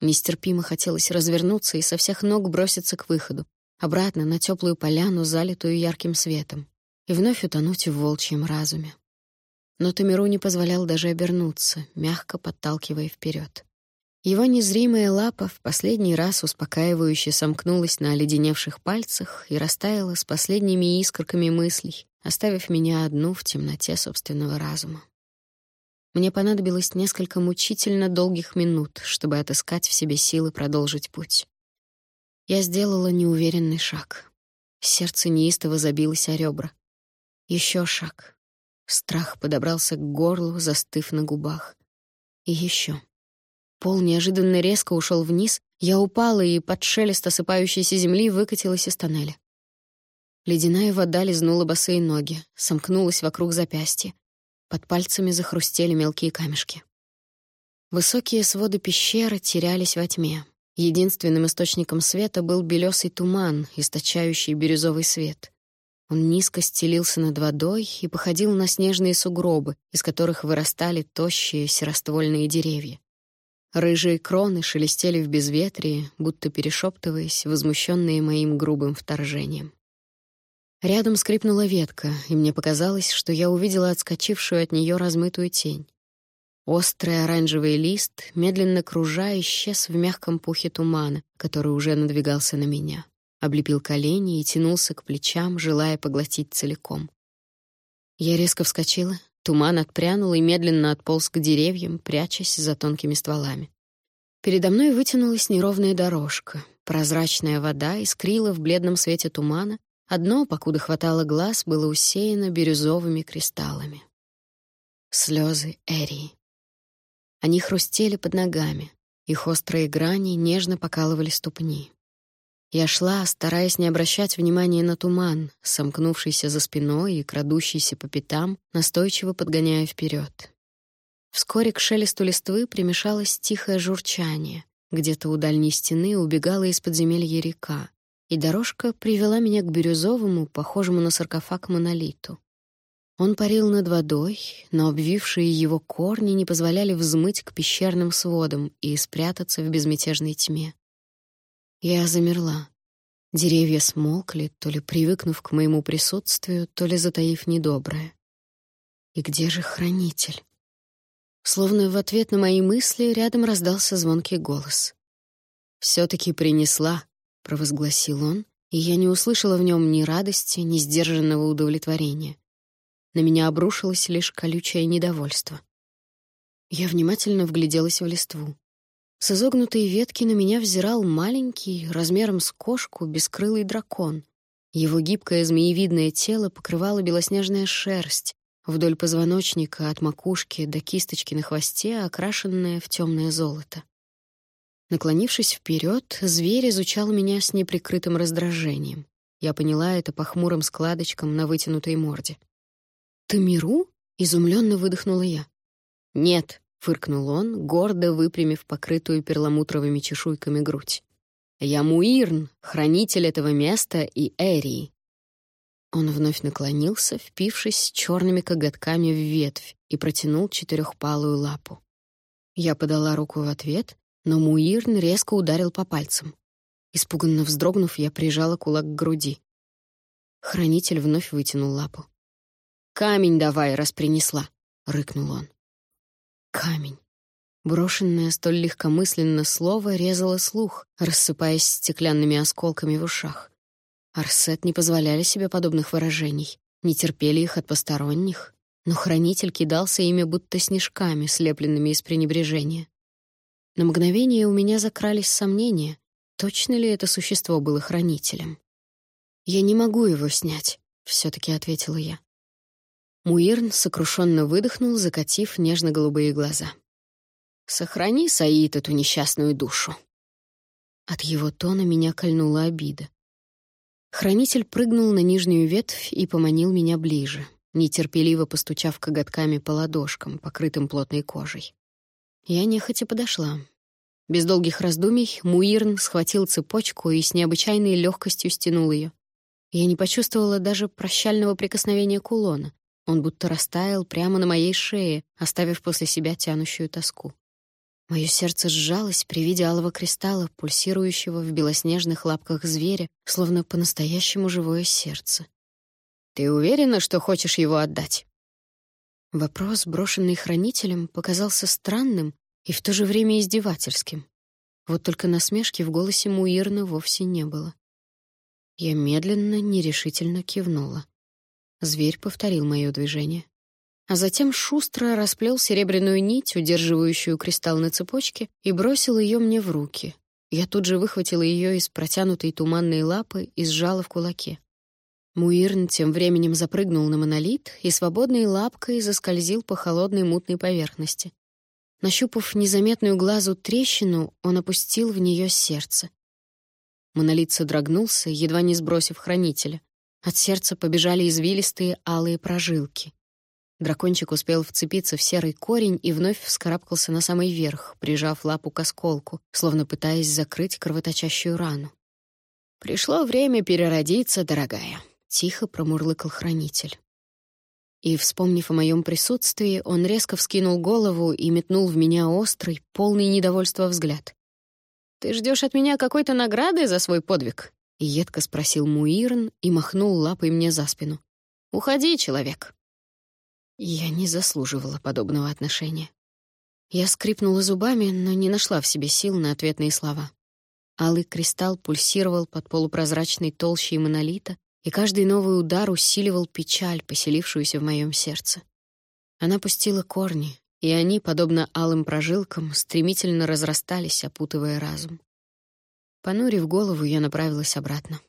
[SPEAKER 1] Нестерпимо хотелось развернуться и со всех ног броситься к выходу, обратно на теплую поляну, залитую ярким светом, и вновь утонуть в волчьем разуме. Но Тамиру не позволял даже обернуться, мягко подталкивая вперед. Его незримая лапа в последний раз успокаивающе сомкнулась на оледеневших пальцах и растаяла с последними искорками мыслей, оставив меня одну в темноте собственного разума. Мне понадобилось несколько мучительно долгих минут, чтобы отыскать в себе силы продолжить путь. Я сделала неуверенный шаг. Сердце неистово забилось о ребра. Еще шаг. Страх подобрался к горлу, застыв на губах. И еще. Пол неожиданно резко ушел вниз, я упала и под шелест осыпающейся земли выкатилась из тоннеля. Ледяная вода лизнула босые ноги, сомкнулась вокруг запястья. Под пальцами захрустели мелкие камешки. Высокие своды пещеры терялись во тьме. Единственным источником света был белесый туман, источающий бирюзовый свет. Он низко стелился над водой и походил на снежные сугробы, из которых вырастали тощие сероствольные деревья. Рыжие кроны шелестели в безветрии, будто перешептываясь, возмущенные моим грубым вторжением. Рядом скрипнула ветка, и мне показалось, что я увидела отскочившую от нее размытую тень. Острый оранжевый лист, медленно кружа, исчез в мягком пухе тумана, который уже надвигался на меня, облепил колени и тянулся к плечам, желая поглотить целиком. Я резко вскочила, Туман отпрянул и медленно отполз к деревьям, прячась за тонкими стволами. Передо мной вытянулась неровная дорожка. Прозрачная вода искрила в бледном свете тумана, Одно, покуда хватало глаз, было усеяно бирюзовыми кристаллами. Слезы Эрии. Они хрустели под ногами, их острые грани нежно покалывали ступни. Я шла, стараясь не обращать внимания на туман, сомкнувшийся за спиной и крадущийся по пятам, настойчиво подгоняя вперед. Вскоре к шелесту листвы примешалось тихое журчание. Где-то у дальней стены убегала из подземелья река, и дорожка привела меня к бирюзовому, похожему на саркофаг монолиту. Он парил над водой, но обвившие его корни не позволяли взмыть к пещерным сводам и спрятаться в безмятежной тьме. Я замерла. Деревья смолкли, то ли привыкнув к моему присутствию, то ли затаив недоброе. И где же хранитель? Словно в ответ на мои мысли рядом раздался звонкий голос. все таки принесла», — провозгласил он, и я не услышала в нем ни радости, ни сдержанного удовлетворения. На меня обрушилось лишь колючее недовольство. Я внимательно вгляделась в листву. С изогнутой ветки на меня взирал маленький, размером с кошку, бескрылый дракон. Его гибкое змеевидное тело покрывало белоснежная шерсть, вдоль позвоночника от макушки до кисточки на хвосте, окрашенная в темное золото. Наклонившись вперед, зверь изучал меня с неприкрытым раздражением. Я поняла это по хмурым складочкам на вытянутой морде. «Тамиру?» — изумленно выдохнула я. «Нет», — фыркнул он, гордо выпрямив покрытую перламутровыми чешуйками грудь. «Я Муирн, хранитель этого места и Эрии». Он вновь наклонился, впившись черными коготками в ветвь, и протянул четырехпалую лапу. Я подала руку в ответ, но Муирн резко ударил по пальцам. Испуганно вздрогнув, я прижала кулак к груди. Хранитель вновь вытянул лапу. «Камень давай, раз принесла!» — рыкнул он. «Камень!» Брошенное столь легкомысленно слово резало слух, рассыпаясь стеклянными осколками в ушах. Арсет не позволяли себе подобных выражений, не терпели их от посторонних, но хранитель кидался ими будто снежками, слепленными из пренебрежения. На мгновение у меня закрались сомнения, точно ли это существо было хранителем. «Я не могу его снять», — все-таки ответила я. Муирн сокрушенно выдохнул, закатив нежно-голубые глаза. «Сохрани, Саид, эту несчастную душу». От его тона меня кольнула обида. Хранитель прыгнул на нижнюю ветвь и поманил меня ближе, нетерпеливо постучав коготками по ладошкам, покрытым плотной кожей. Я нехотя подошла. Без долгих раздумий Муирн схватил цепочку и с необычайной легкостью стянул ее. Я не почувствовала даже прощального прикосновения кулона. Он будто растаял прямо на моей шее, оставив после себя тянущую тоску. Мое сердце сжалось при виде алого кристалла, пульсирующего в белоснежных лапках зверя, словно по-настоящему живое сердце. «Ты уверена, что хочешь его отдать?» Вопрос, брошенный хранителем, показался странным и в то же время издевательским. Вот только насмешки в голосе Муирна вовсе не было. Я медленно, нерешительно кивнула. Зверь повторил мое движение. А затем шустро расплел серебряную нить, удерживающую кристалл на цепочке, и бросил ее мне в руки. Я тут же выхватила ее из протянутой туманной лапы и сжала в кулаке. Муирн тем временем запрыгнул на монолит и свободной лапкой заскользил по холодной мутной поверхности. Нащупав незаметную глазу трещину, он опустил в нее сердце. Монолит содрогнулся, едва не сбросив хранителя. От сердца побежали извилистые алые прожилки. Дракончик успел вцепиться в серый корень и вновь вскарабкался на самый верх, прижав лапу к осколку, словно пытаясь закрыть кровоточащую рану. «Пришло время переродиться, дорогая», тихо промурлыкал хранитель. И, вспомнив о моем присутствии, он резко вскинул голову и метнул в меня острый, полный недовольства взгляд. «Ты ждешь от меня какой-то награды за свой подвиг?» — едко спросил Муирн и махнул лапой мне за спину. «Уходи, человек!» Я не заслуживала подобного отношения. Я скрипнула зубами, но не нашла в себе сил на ответные слова. Алый кристалл пульсировал под полупрозрачной толщей монолита, и каждый новый удар усиливал печаль, поселившуюся в моем сердце. Она пустила корни, и они, подобно алым прожилкам, стремительно разрастались, опутывая разум. Понурив голову, я направилась обратно.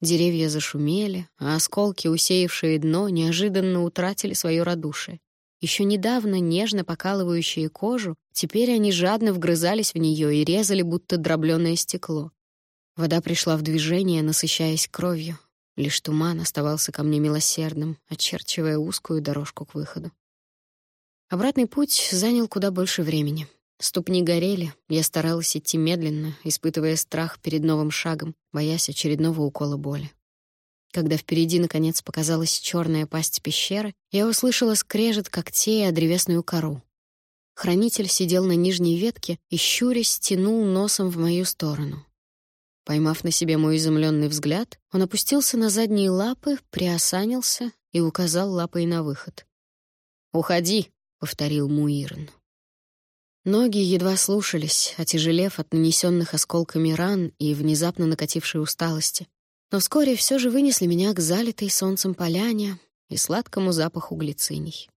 [SPEAKER 1] Деревья зашумели, а осколки, усеявшие дно, неожиданно утратили свое радушие. Еще недавно нежно покалывающие кожу, теперь они жадно вгрызались в нее и резали, будто дробленое стекло. Вода пришла в движение, насыщаясь кровью, Лишь туман оставался ко мне милосердным, очерчивая узкую дорожку к выходу. Обратный путь занял куда больше времени. Ступни горели, я старалась идти медленно, испытывая страх перед новым шагом, боясь очередного укола боли. Когда впереди наконец показалась черная пасть пещеры, я услышала скрежет когтей о древесную кору. Хранитель сидел на нижней ветке и щурясь тянул носом в мою сторону. Поймав на себе мой изумленный взгляд, он опустился на задние лапы, приосанился и указал лапой на выход. «Уходи», — повторил Муирн. Ноги едва слушались, отяжелев от нанесенных осколками ран и внезапно накатившей усталости. Но вскоре все же вынесли меня к залитой солнцем поляне и сладкому запаху глициний.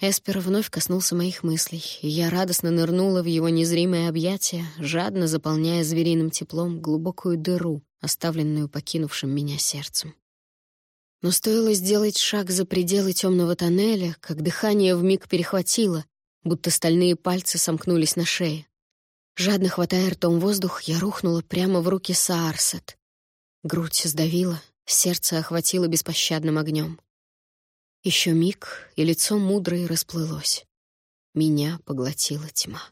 [SPEAKER 1] Эспер вновь коснулся моих мыслей, и я радостно нырнула в его незримое объятие, жадно заполняя звериным теплом глубокую дыру, оставленную покинувшим меня сердцем. Но стоило сделать шаг за пределы темного тоннеля, как дыхание вмиг перехватило, будто стальные пальцы сомкнулись на шее. Жадно хватая ртом воздух, я рухнула прямо в руки Саарсет. Грудь сдавила, сердце охватило беспощадным огнем. Еще миг, и лицо мудрой расплылось. Меня поглотила тьма.